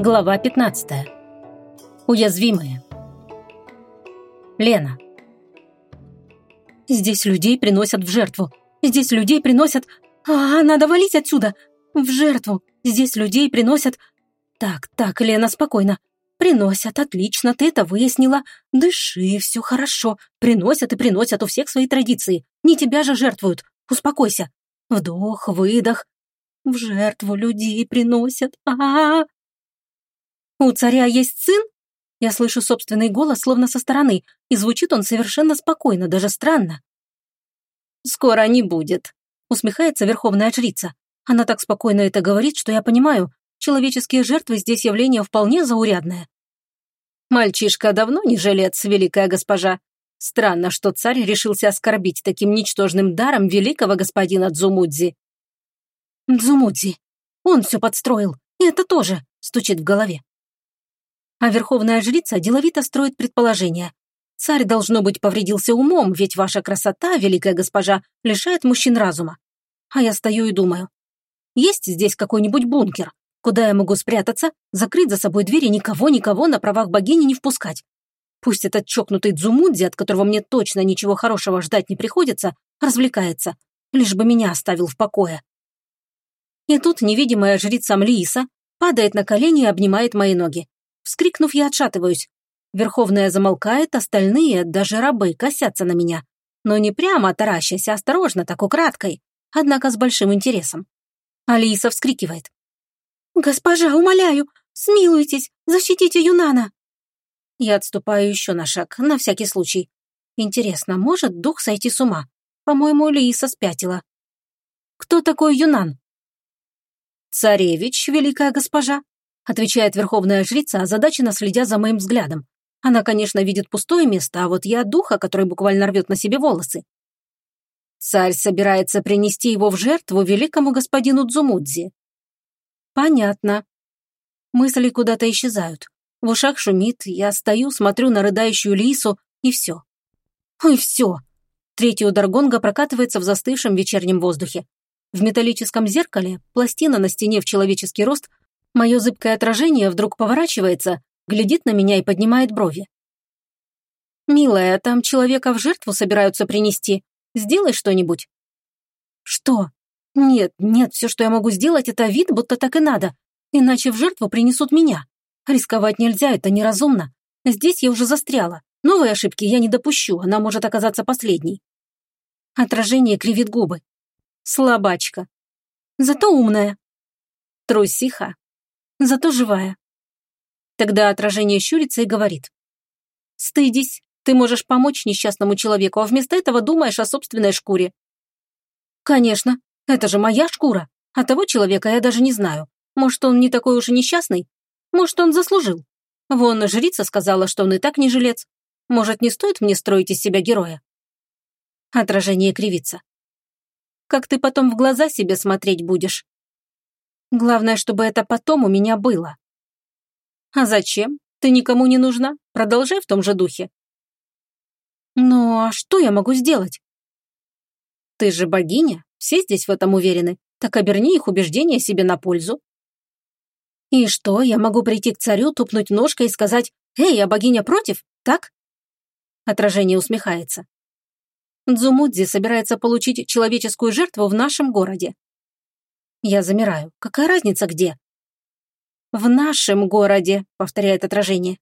Глава 15. Уязвимые. Лена. Здесь людей приносят в жертву. Здесь людей приносят... А, надо валить отсюда! В жертву. Здесь людей приносят... Так, так, Лена, спокойно. Приносят, отлично, ты это выяснила. Дыши, все хорошо. Приносят и приносят у всех свои традиции. Не тебя же жертвуют. Успокойся. Вдох, выдох. В жертву людей приносят. А, -а, -а. У царя есть сын? Я слышу собственный голос словно со стороны, и звучит он совершенно спокойно, даже странно. «Скоро не будет», — усмехается верховная жрица. Она так спокойно это говорит, что я понимаю, человеческие жертвы здесь явление вполне заурядное. «Мальчишка давно не жилец, великая госпожа. Странно, что царь решился оскорбить таким ничтожным даром великого господина Дзумудзи». «Дзумудзи. Он все подстроил. И это тоже», — стучит в голове. А верховная жрица деловито строит предположение. Царь, должно быть, повредился умом, ведь ваша красота, великая госпожа, лишает мужчин разума. А я стою и думаю. Есть здесь какой-нибудь бункер, куда я могу спрятаться, закрыть за собой двери никого-никого на правах богини не впускать? Пусть этот чокнутый Дзумудзи, от которого мне точно ничего хорошего ждать не приходится, развлекается, лишь бы меня оставил в покое. И тут невидимая жрица Млииса падает на колени и обнимает мои ноги. Вскрикнув, я отшатываюсь. Верховная замолкает, остальные, даже рабы, косятся на меня. Но не прямо таращась, а осторожно, так украдкой, однако с большим интересом. Алиса вскрикивает. «Госпожа, умоляю, смилуйтесь, защитите Юнана!» Я отступаю еще на шаг, на всякий случай. Интересно, может дух сойти с ума? По-моему, Лиса спятила. «Кто такой Юнан?» «Царевич, великая госпожа», отвечает верховная жрица, озадаченно следя за моим взглядом. Она, конечно, видит пустое место, а вот я духа, который буквально рвет на себе волосы. Царь собирается принести его в жертву великому господину Дзумудзи. Понятно. Мысли куда-то исчезают. В ушах шумит, я стою, смотрю на рыдающую лису, и все. Ой, все. Третий удар гонга прокатывается в застывшем вечернем воздухе. В металлическом зеркале, пластина на стене в человеческий рост, Мое зыбкое отражение вдруг поворачивается, глядит на меня и поднимает брови. «Милая, там человека в жертву собираются принести. Сделай что-нибудь». «Что? Нет, нет, все, что я могу сделать, это вид, будто так и надо. Иначе в жертву принесут меня. Рисковать нельзя, это неразумно. Здесь я уже застряла. Новой ошибки я не допущу, она может оказаться последней». Отражение кривит губы. Слабачка. Зато умная. Трусиха зато живая. Тогда отражение щурится и говорит. «Стыдись, ты можешь помочь несчастному человеку, а вместо этого думаешь о собственной шкуре». «Конечно, это же моя шкура, а того человека я даже не знаю. Может, он не такой уж и несчастный? Может, он заслужил? Вон, жрица сказала, что он и так не жилец. Может, не стоит мне строить из себя героя?» Отражение кривится. «Как ты потом в глаза себе смотреть будешь?» Главное, чтобы это потом у меня было. А зачем? Ты никому не нужна. Продолжай в том же духе. Ну, а что я могу сделать? Ты же богиня, все здесь в этом уверены. Так оберни их убеждения себе на пользу. И что, я могу прийти к царю, тупнуть ножкой и сказать «Эй, а богиня против?» Так? Отражение усмехается. Дзумудзи собирается получить человеческую жертву в нашем городе. Я замираю. Какая разница где? «В нашем городе», — повторяет отражение.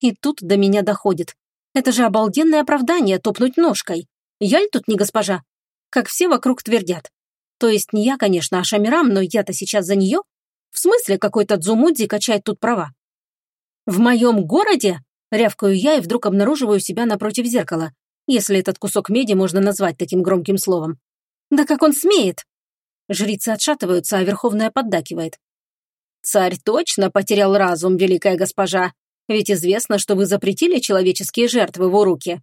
И тут до меня доходит. Это же обалденное оправдание топнуть ножкой. Я ли тут не госпожа? Как все вокруг твердят. То есть не я, конечно, а Шамирам, но я-то сейчас за нее? В смысле какой-то Дзумудзи качает тут права? В моем городе? Рявкаю я и вдруг обнаруживаю себя напротив зеркала, если этот кусок меди можно назвать таким громким словом. Да как он смеет? Жрицы отшатываются, а Верховная поддакивает. «Царь точно потерял разум, великая госпожа, ведь известно, что вы запретили человеческие жертвы в уруке».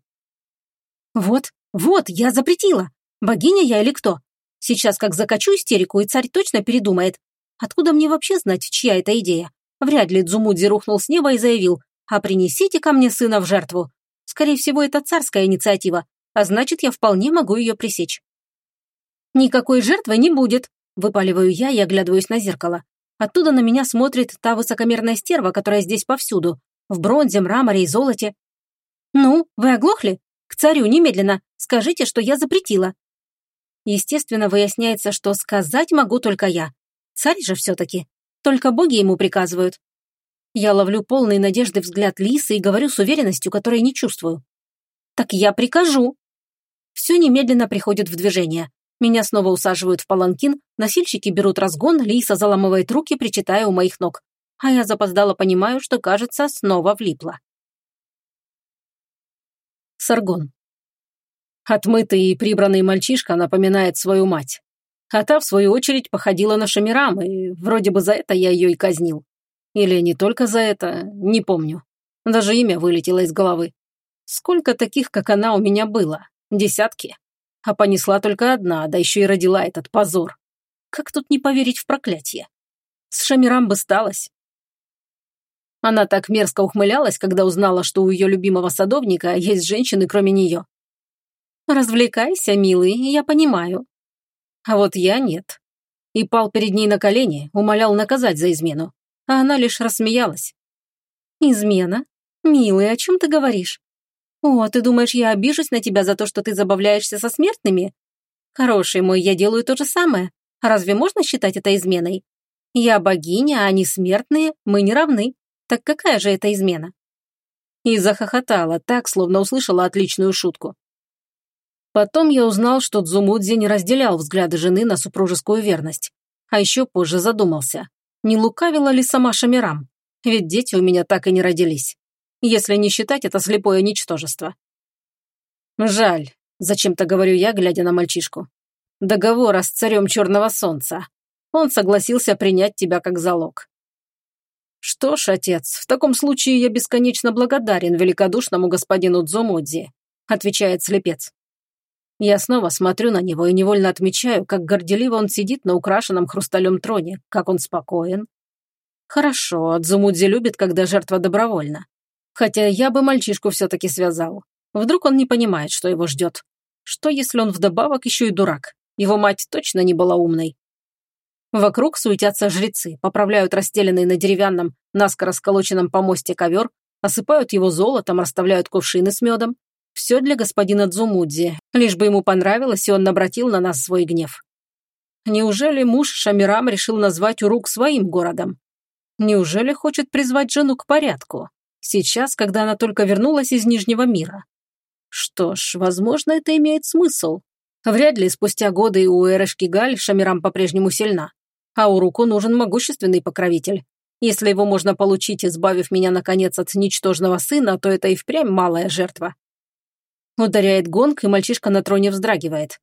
«Вот, вот, я запретила. Богиня я или кто? Сейчас как закачу истерику, и царь точно передумает. Откуда мне вообще знать, чья это идея? Вряд ли Дзумудзи рухнул с неба и заявил, а принесите ко мне сына в жертву. Скорее всего, это царская инициатива, а значит, я вполне могу ее пресечь. «Никакой жертвы не будет», – выпаливаю я и оглядываюсь на зеркало. Оттуда на меня смотрит та высокомерная стерва, которая здесь повсюду, в бронзе, мраморе и золоте. «Ну, вы оглохли? К царю немедленно. Скажите, что я запретила». Естественно, выясняется, что сказать могу только я. Царь же все-таки. Только боги ему приказывают. Я ловлю полный надежды взгляд Лисы и говорю с уверенностью, которой не чувствую. «Так я прикажу!» Все немедленно приходит в движение. Меня снова усаживают в паланкин, носильщики берут разгон, Лиса заламывает руки, причитая у моих ног. А я запоздало понимаю, что, кажется, снова влипла. Саргон. Отмытый и прибранный мальчишка напоминает свою мать. А та, в свою очередь, походила на Шамирам, и вроде бы за это я ее и казнил. Или не только за это, не помню. Даже имя вылетело из головы. Сколько таких, как она, у меня было? Десятки. А понесла только одна, да еще и родила этот позор. Как тут не поверить в проклятие? С Шамирам бы сталось. Она так мерзко ухмылялась, когда узнала, что у ее любимого садовника есть женщины, кроме нее. «Развлекайся, милый, я понимаю». А вот я нет. И пал перед ней на колени, умолял наказать за измену а она лишь рассмеялась. «Измена? Милый, о чем ты говоришь? О, ты думаешь, я обижусь на тебя за то, что ты забавляешься со смертными? Хороший мой, я делаю то же самое. Разве можно считать это изменой? Я богиня, а они смертные, мы не равны. Так какая же это измена?» И захохотала, так, словно услышала отличную шутку. Потом я узнал, что Дзумудзи не разделял взгляды жены на супружескую верность. А еще позже задумался, не лукавила ли сама Шамирам? Ведь дети у меня так и не родились. Если не считать это слепое ничтожество. Жаль, зачем-то говорю я, глядя на мальчишку. Договора с царем Черного Солнца. Он согласился принять тебя как залог. Что ж, отец, в таком случае я бесконечно благодарен великодушному господину Дзомодзи, отвечает слепец. Я снова смотрю на него и невольно отмечаю, как горделиво он сидит на украшенном хрусталем троне, как он спокоен. Хорошо, Дзумудзи любит, когда жертва добровольна. Хотя я бы мальчишку все-таки связал. Вдруг он не понимает, что его ждет. Что, если он вдобавок еще и дурак? Его мать точно не была умной. Вокруг суетятся жрецы, поправляют расстеленный на деревянном, наскоро сколоченном помосте ковер, осыпают его золотом, расставляют кувшины с медом, все для господина Дзумудзи, лишь бы ему понравилось, и он обратил на нас свой гнев. Неужели муж Шамирам решил назвать Урук своим городом? Неужели хочет призвать жену к порядку? Сейчас, когда она только вернулась из Нижнего мира. Что ж, возможно, это имеет смысл. Вряд ли спустя годы у Эрешкигаль Шамирам по-прежнему сильна. А Уруку нужен могущественный покровитель. Если его можно получить, избавив меня, наконец, от ничтожного сына, то это и впрямь малая жертва. Ударяет гонг, и мальчишка на троне вздрагивает.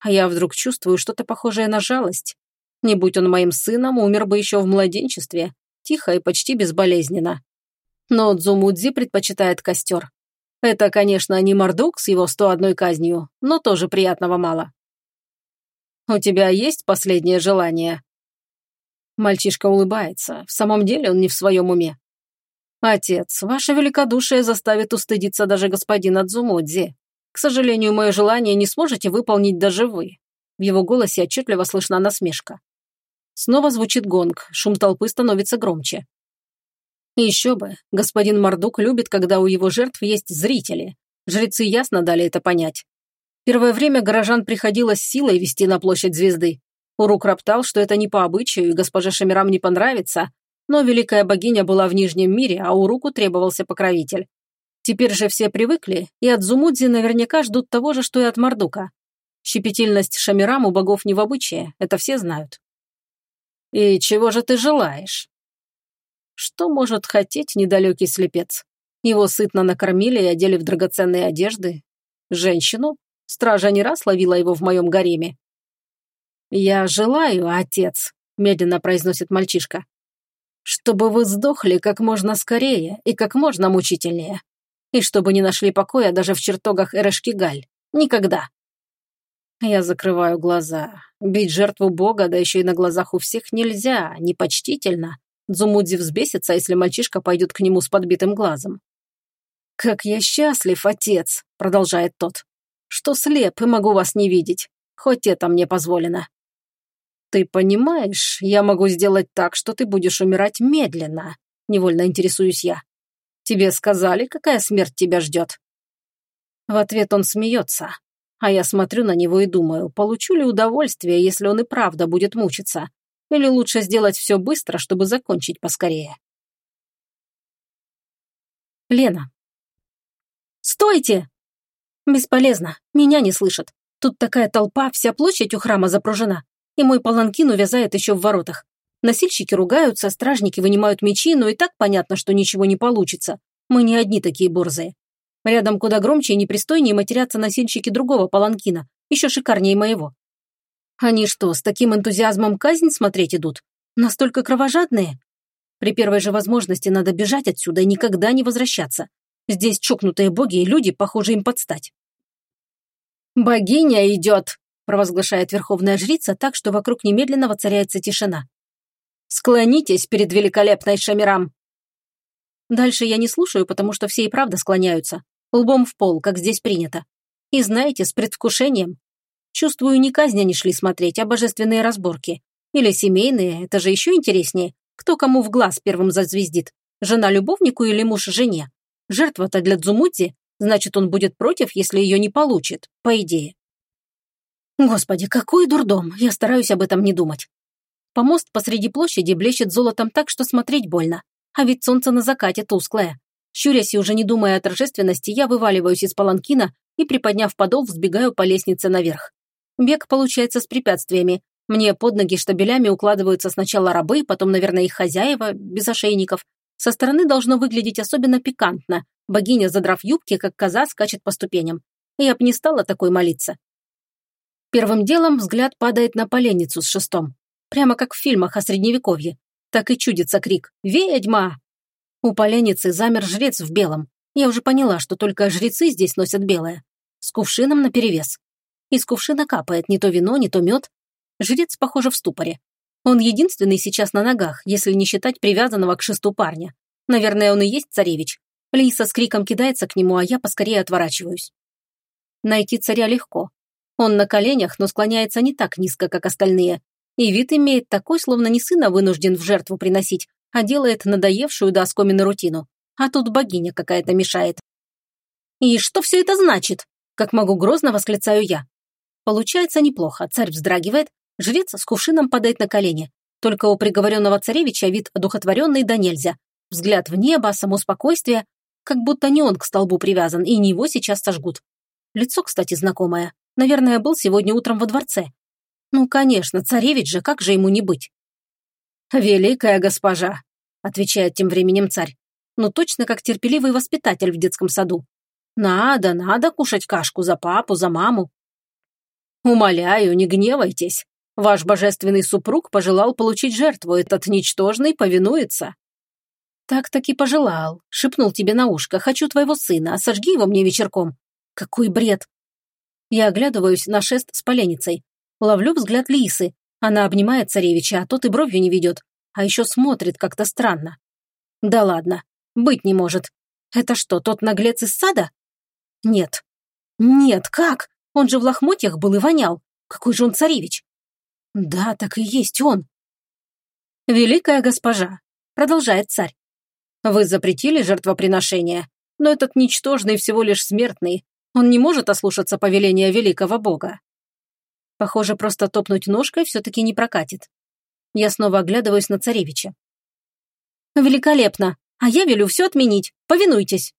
А я вдруг чувствую что-то похожее на жалость. Не будь он моим сыном, умер бы еще в младенчестве, тихо и почти безболезненно. Но Дзумудзи предпочитает костер. Это, конечно, не Мордук с его 101 казнью, но тоже приятного мало. «У тебя есть последнее желание?» Мальчишка улыбается. В самом деле он не в своем уме. «Отец, ваше великодушие заставит устыдиться даже господина Дзумодзи. К сожалению, мое желание не сможете выполнить даже вы». В его голосе отчетливо слышна насмешка. Снова звучит гонг, шум толпы становится громче. Еще бы, господин Мардук любит, когда у его жертв есть зрители. Жрецы ясно дали это понять. Первое время горожан приходилось силой вести на площадь звезды. Урук роптал, что это не по обычаю, и госпоже Шамирам не понравится, но великая богиня была в Нижнем мире, а у руку требовался покровитель. Теперь же все привыкли, и от Зумудзи наверняка ждут того же, что и от Мардука. Щепетильность Шамирам у богов не в обычае, это все знают. «И чего же ты желаешь?» Что может хотеть недалекий слепец? Его сытно накормили и одели в драгоценные одежды. Женщину? Стража не раз ловила его в моем гареме. «Я желаю, отец», – медленно произносит мальчишка, чтобы вы сдохли как можно скорее и как можно мучительнее. И чтобы не нашли покоя даже в чертогах Эрешкигаль. Никогда. Я закрываю глаза. Бить жертву Бога, да еще и на глазах у всех нельзя, непочтительно. Дзумудзи взбесится, если мальчишка пойдет к нему с подбитым глазом. «Как я счастлив, отец!» – продолжает тот. «Что слеп и могу вас не видеть. Хоть это мне позволено. «Ты понимаешь, я могу сделать так, что ты будешь умирать медленно», – невольно интересуюсь я. «Тебе сказали, какая смерть тебя ждет?» В ответ он смеется, а я смотрю на него и думаю, получу ли удовольствие, если он и правда будет мучиться, или лучше сделать все быстро, чтобы закончить поскорее. Лена. «Стойте!» «Бесполезно, меня не слышат. Тут такая толпа, вся площадь у храма запружена и мой паланкин увязает еще в воротах. Носильщики ругаются, стражники вынимают мечи, но и так понятно, что ничего не получится. Мы не одни такие борзые. Рядом куда громче и непристойнее матерятся носильщики другого паланкина, еще шикарнее моего. Они что, с таким энтузиазмом казнь смотреть идут? Настолько кровожадные? При первой же возможности надо бежать отсюда и никогда не возвращаться. Здесь чокнутые боги и люди, похоже, им подстать. «Богиня идет!» провозглашает верховная жрица так, что вокруг немедленно воцаряется тишина. «Склонитесь перед великолепной Шамирам!» Дальше я не слушаю, потому что все и правда склоняются. Лбом в пол, как здесь принято. И знаете, с предвкушением. Чувствую, не казнь они шли смотреть, а божественные разборки. Или семейные, это же еще интереснее. Кто кому в глаз первым зазвездит? Жена любовнику или муж жене? Жертва-то для Дзумудзи, значит, он будет против, если ее не получит, по идее. Господи, какой дурдом, я стараюсь об этом не думать. Помост посреди площади блещет золотом так, что смотреть больно. А ведь солнце на закате тусклое. Щурясь и уже не думая о торжественности, я вываливаюсь из паланкина и, приподняв подол, взбегаю по лестнице наверх. Бег получается с препятствиями. Мне под ноги штабелями укладываются сначала рабы, потом, наверное, их хозяева, без ошейников. Со стороны должно выглядеть особенно пикантно. Богиня, задрав юбки, как коза, скачет по ступеням. Я б не стала такой молиться. Первым делом взгляд падает на поленницу с шестом. Прямо как в фильмах о Средневековье. Так и чудится крик «Ведьма!». У поленницы замер жрец в белом. Я уже поняла, что только жрецы здесь носят белое. С кувшином наперевес. Из кувшина капает не то вино, не то мед. Жрец, похоже, в ступоре. Он единственный сейчас на ногах, если не считать привязанного к шесту парня. Наверное, он и есть царевич. Лиса с криком кидается к нему, а я поскорее отворачиваюсь. Найти царя легко. Он на коленях, но склоняется не так низко, как остальные. И вид имеет такой, словно не сына вынужден в жертву приносить, а делает надоевшую до оскомины рутину. А тут богиня какая-то мешает. «И что все это значит?» Как могу грозно восклицаю я. Получается неплохо, царь вздрагивает, жрец с кувшином падает на колени. Только у приговоренного царевича вид одухотворенный да нельзя. Взгляд в небо, само спокойствие, как будто не он к столбу привязан, и не его сейчас сожгут. Лицо, кстати, знакомое. Наверное, был сегодня утром во дворце. Ну, конечно, царевич же, как же ему не быть? «Великая госпожа», — отвечает тем временем царь. Ну, точно как терпеливый воспитатель в детском саду. «Надо, надо кушать кашку за папу, за маму». «Умоляю, не гневайтесь. Ваш божественный супруг пожелал получить жертву, этот ничтожный повинуется». «Так-таки пожелал. Шепнул тебе на ушко. Хочу твоего сына, а сожги его мне вечерком. Какой бред. Я оглядываюсь на шест с поленницей. Ловлю взгляд Лисы. Она обнимает царевича, а тот и бровью не ведет. А еще смотрит как-то странно. Да ладно, быть не может. Это что, тот наглец из сада? Нет. Нет, как? Он же в лохмотьях был и вонял. Какой же он царевич? Да, так и есть он. Великая госпожа, продолжает царь. Вы запретили жертвоприношение, но этот ничтожный всего лишь смертный, он не может ослушаться повеления великого бога. Похоже, просто топнуть ножкой все-таки не прокатит. Я снова оглядываюсь на царевича. «Великолепно! А я велю все отменить. Повинуйтесь!»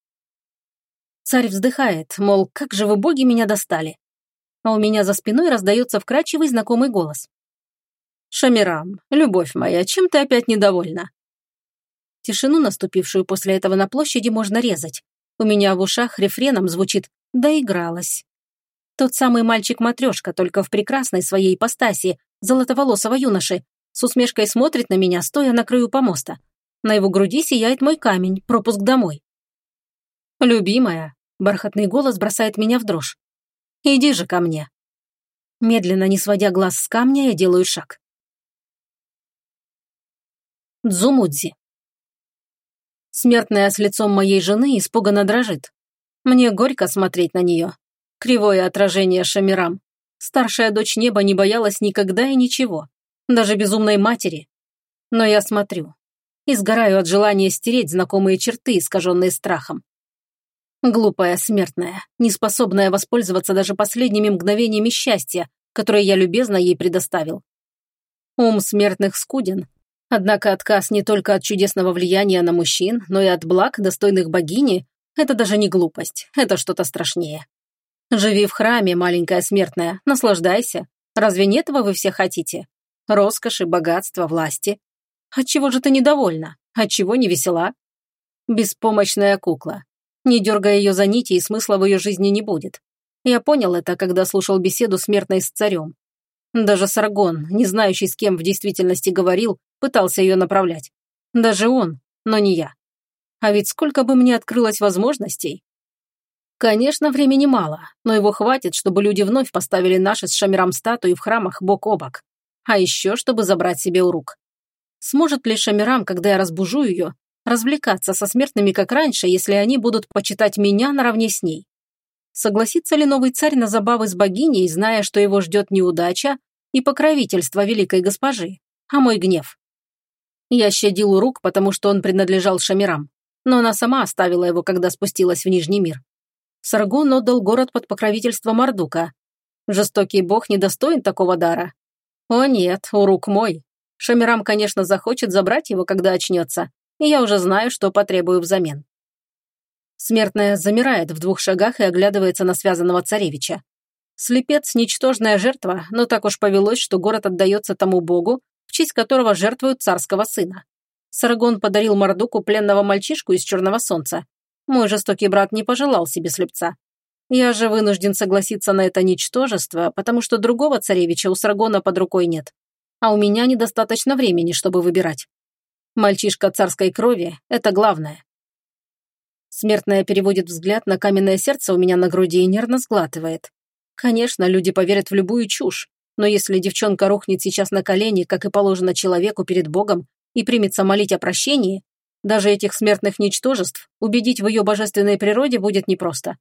Царь вздыхает, мол, как же вы, боги, меня достали. А у меня за спиной раздается вкрадчивый знакомый голос. «Шамирам, любовь моя, чем ты опять недовольна?» Тишину, наступившую после этого на площади, можно резать. У меня в ушах рефреном звучит Доигралась. Тот самый мальчик-матрешка, только в прекрасной своей ипостаси, золотоволосого юноши, с усмешкой смотрит на меня, стоя на краю помоста. На его груди сияет мой камень, пропуск домой. «Любимая», — бархатный голос бросает меня в дрожь. «Иди же ко мне». Медленно, не сводя глаз с камня, я делаю шаг. Дзумудзи. Смертная с лицом моей жены испуганно дрожит. Мне горько смотреть на нее. Кривое отражение Шамирам. Старшая дочь неба не боялась никогда и ничего. даже безумной матери. Но я смотрю и сгораю от желания стереть знакомые черты, искаженные страхом. Глупая смертная, неспособная воспользоваться даже последними мгновениями счастья, которые я любезно ей предоставил. Ум смертных скуден, однако отказ не только от чудесного влияния на мужчин, но и от благ, достойных богини, это даже не глупость, это что-то страшнее. Живи в храме, маленькая смертная, наслаждайся. Разве не этого вы все хотите? Роскоши, богатства, власти. Отчего же ты недовольна? Отчего не весела? Беспомощная кукла. Не дергая ее за нити, и смысла в ее жизни не будет. Я понял это, когда слушал беседу смертной с царем. Даже Саргон, не знающий, с кем в действительности говорил, пытался ее направлять. Даже он, но не я. А ведь сколько бы мне открылось возможностей. Конечно, времени мало, но его хватит, чтобы люди вновь поставили наши с Шамирам статуи в храмах бок о бок. А еще, чтобы забрать себе урук. Сможет ли Шамирам, когда я разбужу ее, развлекаться со смертными как раньше, если они будут почитать меня наравне с ней. Согласится ли новый царь на забавы с богиней, зная, что его ждет неудача и покровительство великой госпожи, а мой гнев? Я щадил урук, потому что он принадлежал Шамирам, но она сама оставила его, когда спустилась в Нижний мир. Саргон отдал город под покровительство Мардука. Жестокий бог недостоин такого дара. О нет, урук мой. Шамирам, конечно, захочет забрать его, когда очнется, и я уже знаю, что потребую взамен. Смертная замирает в двух шагах и оглядывается на связанного царевича. Слепец – ничтожная жертва, но так уж повелось, что город отдается тому богу, в честь которого жертвуют царского сына. Саргон подарил Мордуку пленного мальчишку из Черного Солнца. Мой жестокий брат не пожелал себе слепца. Я же вынужден согласиться на это ничтожество, потому что другого царевича у Саргона под рукой нет. А у меня недостаточно времени, чтобы выбирать. Мальчишка царской крови – это главное. Смертная переводит взгляд на каменное сердце у меня на груди и нервно сглатывает. Конечно, люди поверят в любую чушь, но если девчонка рухнет сейчас на колени, как и положено человеку перед Богом, и примется молить о прощении, даже этих смертных ничтожеств убедить в ее божественной природе будет непросто.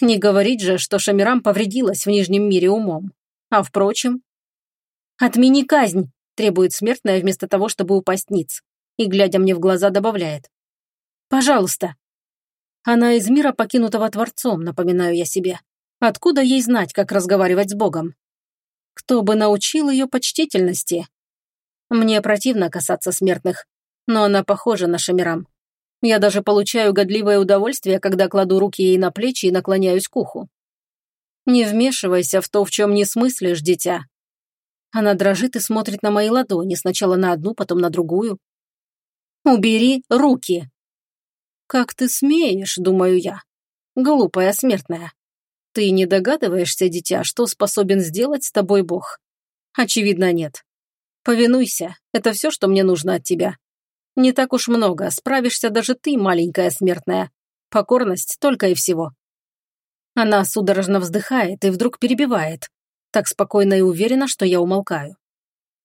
Не говорить же, что Шамирам повредилась в Нижнем мире умом. А впрочем... «Отмени казнь!» – требует смертная вместо того, чтобы упасть ниц и, глядя мне в глаза, добавляет. «Пожалуйста». Она из мира, покинутого Творцом, напоминаю я себе. Откуда ей знать, как разговаривать с Богом? Кто бы научил ее почтительности? Мне противно касаться смертных, но она похожа на Шамирам. Я даже получаю годливое удовольствие, когда кладу руки ей на плечи и наклоняюсь к уху. Не вмешивайся в то, в чем не смыслишь, дитя. Она дрожит и смотрит на мои ладони, сначала на одну, потом на другую. Убери руки!» «Как ты смеешь, думаю я, глупая смертная. Ты не догадываешься, дитя, что способен сделать с тобой Бог? Очевидно, нет. Повинуйся, это все, что мне нужно от тебя. Не так уж много, справишься даже ты, маленькая смертная. Покорность только и всего». Она судорожно вздыхает и вдруг перебивает, так спокойно и уверенно, что я умолкаю.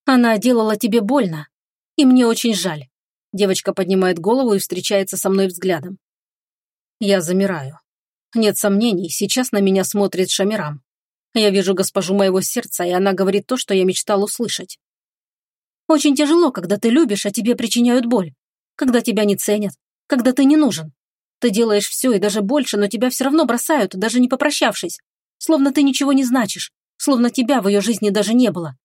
Она делала тебе больно, и мне очень жаль. Девочка поднимает голову и встречается со мной взглядом. Я замираю. Нет сомнений, сейчас на меня смотрит Шамирам. Я вижу госпожу моего сердца, и она говорит то, что я мечтал услышать. Очень тяжело, когда ты любишь, а тебе причиняют боль. Когда тебя не ценят, когда ты не нужен. Ты делаешь все и даже больше, но тебя все равно бросают, даже не попрощавшись. Словно ты ничего не значишь, словно тебя в ее жизни даже не было.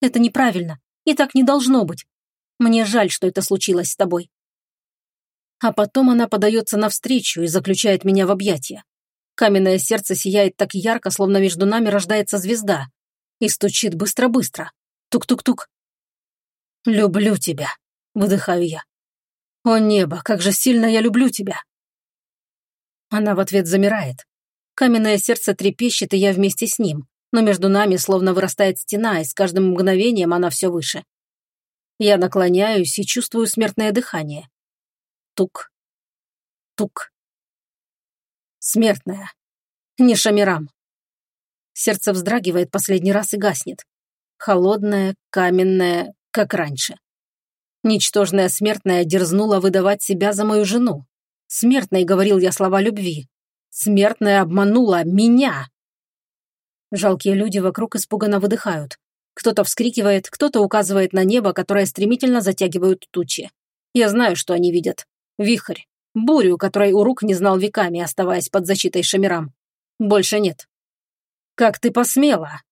Это неправильно, и так не должно быть. Мне жаль, что это случилось с тобой. А потом она подается навстречу и заключает меня в объятия. Каменное сердце сияет так ярко, словно между нами рождается звезда. И стучит быстро-быстро. Тук-тук-тук. «Люблю тебя», — выдыхаю я. «О небо, как же сильно я люблю тебя!» Она в ответ замирает. Каменное сердце трепещет, и я вместе с ним, но между нами словно вырастает стена, и с каждым мгновением она все выше. Я наклоняюсь и чувствую смертное дыхание. Тук. Тук. Смертная. Не Шамирам. Сердце вздрагивает последний раз и гаснет. Холодное, каменное, как раньше. Ничтожная смертная дерзнула выдавать себя за мою жену. Смертной говорил я слова любви. Смертная обманула меня. Жалкие люди вокруг испуганно выдыхают. Кто-то вскрикивает, кто-то указывает на небо, которое стремительно затягивают тучи. Я знаю, что они видят. Вихрь. Бурю, которой Урук не знал веками, оставаясь под защитой Шамирам. Больше нет. «Как ты посмела?»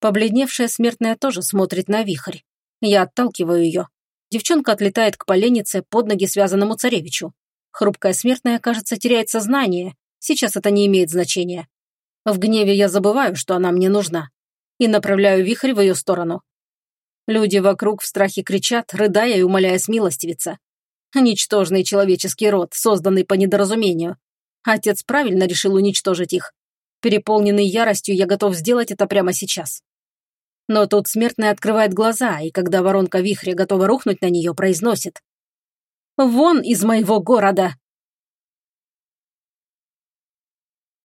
Побледневшая смертная тоже смотрит на вихрь. Я отталкиваю ее. Девчонка отлетает к поленнице под ноги связанному царевичу. Хрупкая смертная, кажется, теряет сознание. Сейчас это не имеет значения. В гневе я забываю, что она мне нужна. И направляю вихрь в ее сторону. Люди вокруг в страхе кричат, рыдая и умоляя смилостивиться. Ничтожный человеческий род, созданный по недоразумению. Отец правильно решил уничтожить их. Переполненный яростью, я готов сделать это прямо сейчас. Но тут смертная открывает глаза, и когда воронка вихря готова рухнуть на нее, произносит. «Вон из моего города!